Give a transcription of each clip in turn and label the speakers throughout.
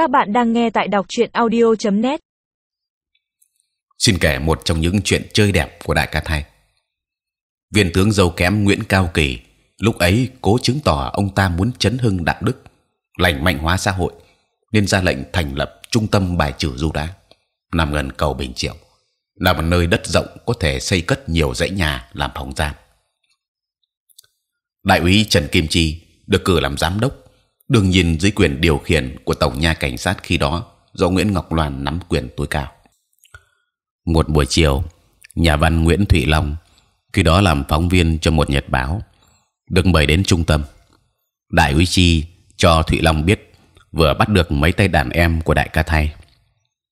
Speaker 1: Các bạn đang nghe tại đọc truyện audio.net.
Speaker 2: Xin kể một trong những chuyện chơi đẹp của đại ca thay. Viên tướng dâu kém Nguyễn Cao Kỳ lúc ấy cố chứng tỏ ông ta muốn chấn hưng đạo đức, lành mạnh hóa xã hội, nên ra lệnh thành lập trung tâm bài trừ du đá nằm gần cầu Bình Triệu, là một nơi đất rộng có thể xây cất nhiều dãy nhà làm phòng giam. Đại úy Trần Kim Chi được cử làm giám đốc, đương nhiên dưới quyền điều khiển của tổng nha cảnh sát khi đó do Nguyễn Ngọc Loan nắm quyền tối cao. Một buổi chiều, nhà văn Nguyễn Thụy Long khi đó làm phóng viên cho một nhật báo được mời đến trung tâm. Đại úy Chi cho Thụy Long biết vừa bắt được mấy tay đàn em của đại ca thay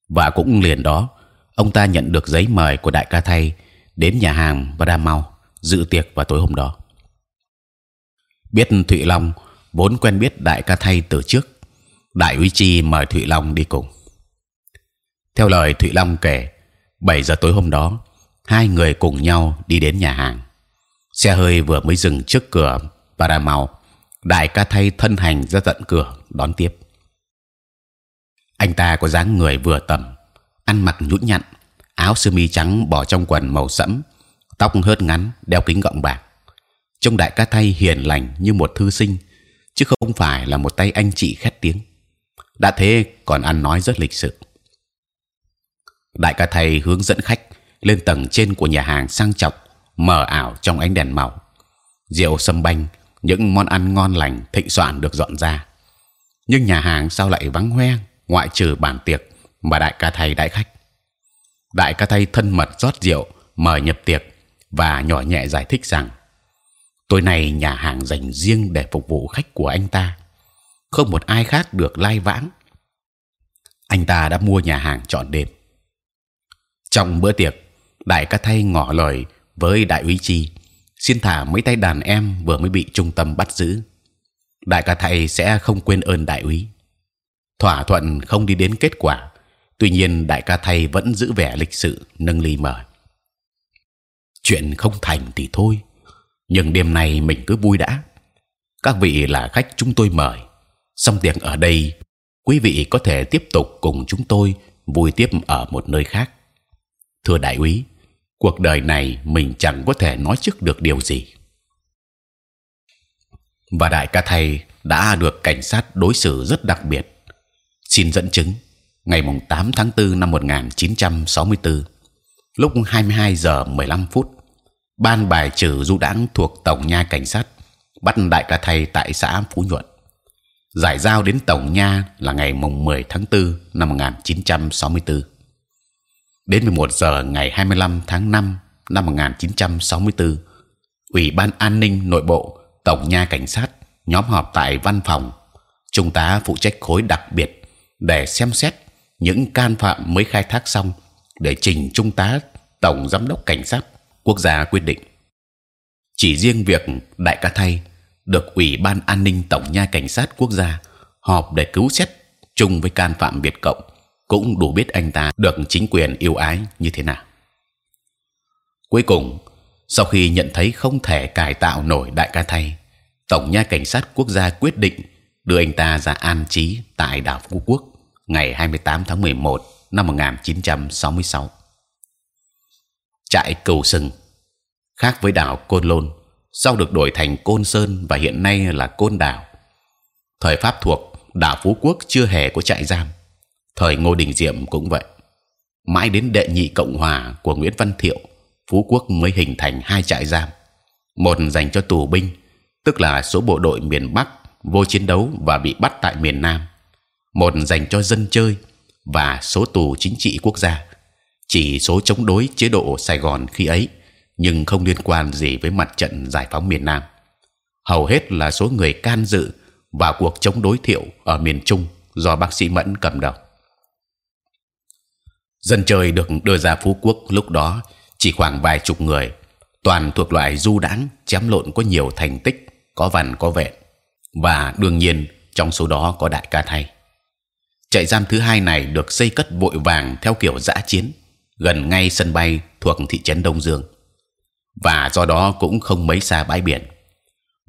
Speaker 2: và cũng liền đó ông ta nhận được giấy mời của đại ca thay đến nhà hàng và mau dự tiệc vào tối hôm đó biết thụy long vốn quen biết đại ca thay từ trước, đại úy chi mời thụy long đi cùng. Theo lời thụy long kể 7 giờ tối hôm đó, hai người cùng nhau đi đến nhà hàng. Xe hơi vừa mới dừng trước cửa Paramount, đại ca thay thân hành ra tận cửa đón tiếp. Anh ta có dáng người vừa tầm, ăn mặc nhũn nhặn, áo sơ mi trắng bỏ trong quần màu sẫm, tóc hớt ngắn, đeo kính gọng bạc. Trông đại ca thay hiền lành như một thư sinh chứ không phải là một tay anh chị khét tiếng. Đã thế còn ăn nói rất lịch sự. Đại ca thầy hướng dẫn khách lên tầng trên của nhà hàng sang trọng mờ ảo trong ánh đèn màu. Rượu, sâm banh, những món ăn ngon lành, thịnh soạn được dọn ra. Nhưng nhà hàng sao lại vắng hoe, ngoại trừ bàn tiệc mà đại ca thầy đại khách. Đại ca thầy thân mật rót rượu, mời nhập tiệc và nhỏ nhẹ giải thích rằng tối nay nhà hàng dành riêng để phục vụ khách của anh ta. Không một ai khác được lai vãng. Anh ta đã mua nhà hàng chọn đêm. Trong bữa tiệc, đại ca thay ngỏ lời với đại úy chi, xin thả mấy tay đàn em vừa mới bị trung tâm bắt giữ. Đại ca thầy sẽ không quên ơn đại úy. Thỏa thuận không đi đến kết quả, tuy nhiên đại ca thầy vẫn giữ vẻ lịch sự, nâng ly mời. Chuyện không thành thì thôi nhưng đêm nay mình cứ vui đã. Các vị là khách chúng tôi mời. Xong tiệc ở đây, quý vị có thể tiếp tục cùng chúng tôi vui tiếp ở một nơi khác. Thưa đại úy, cuộc đời này mình chẳng có thể nói trước được điều gì. Và đại ca thầy đã được cảnh sát đối xử rất đặc biệt. Xin dẫn chứng, ngày mùng 8 tháng 4 năm 1964 lúc 22 giờ 15 phút ban bài trừ du đảng thuộc tổng nha cảnh sát, bắt đại ca thầy tại xã Phú Nhuận. Giải giao đến tổng nha là ngày mùng 10 tháng 4 năm 1964 đến 11 giờ ngày 25 tháng 5 năm 1964 ủy ban an ninh nội bộ, tổng nha cảnh sát nhóm họp tại văn phòng. Trung tá phụ trách khối đặc biệt để xem xét những can phạm mới khai thác xong để trình trung tá tổng giám đốc cảnh sát quốc gia quyết định. Chỉ riêng việc đại ca thay được ủy ban an ninh tổng nha cảnh sát quốc gia họp để cứu xét chung với can phạm Việt cộng cũng đủ biết anh ta được chính quyền yêu ái như thế nào. Cuối cùng, sau khi nhận thấy không thể cải tạo nổi đại ca thay, tổng nha cảnh sát quốc gia quyết định đưa anh ta ra an trí tại đảo Phú Quốc ngày 28 tháng 11 năm 1966. Trại Cầu Sừng khác với đảo Côn Lôn sau được đổi thành Côn Sơn và hiện nay là Côn Đảo. Thời Pháp thuộc đảo Phú Quốc chưa hề có trại giam. Thời Ngô Đình Diệm cũng vậy. Mãi đến đệ nhị Cộng Hòa của Nguyễn Văn Thiệu, Phú Quốc mới hình thành hai trại giam. Một dành cho tù binh, tức là số bộ đội miền Bắc vô chiến đấu và bị bắt tại miền Nam một dành cho dân chơi và số tù chính trị quốc gia chỉ số chống đối chế độ Sài Gòn khi ấy, nhưng không liên quan gì với mặt trận giải phóng miền Nam. Hầu hết là số người can dự vào cuộc chống đối thiệu ở miền Trung do bác sĩ Mẫn cầm đầu. Dân chơi được đưa ra phú quốc lúc đó chỉ khoảng vài chục người, toàn thuộc loại du đãng, chém lộn có nhiều thành tích, có vằn, có vẹn và đương nhiên, trong số đó có đại ca thay. Trại giam thứ hai này được xây cất vội vàng theo kiểu dã chiến gần ngay sân bay thuộc thị trấn Đông Dương. Và do đó cũng không mấy xa bãi biển.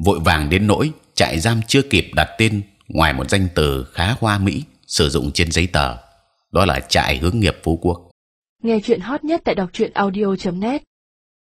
Speaker 2: Vội vàng đến nỗi trại giam chưa kịp đặt tên ngoài một danh từ khá hoa mỹ sử dụng trên giấy tờ. Đó là trại hướng nghiệp phú quốc.
Speaker 3: Nghe chuyện hot nhất tại đọc truyện audio.net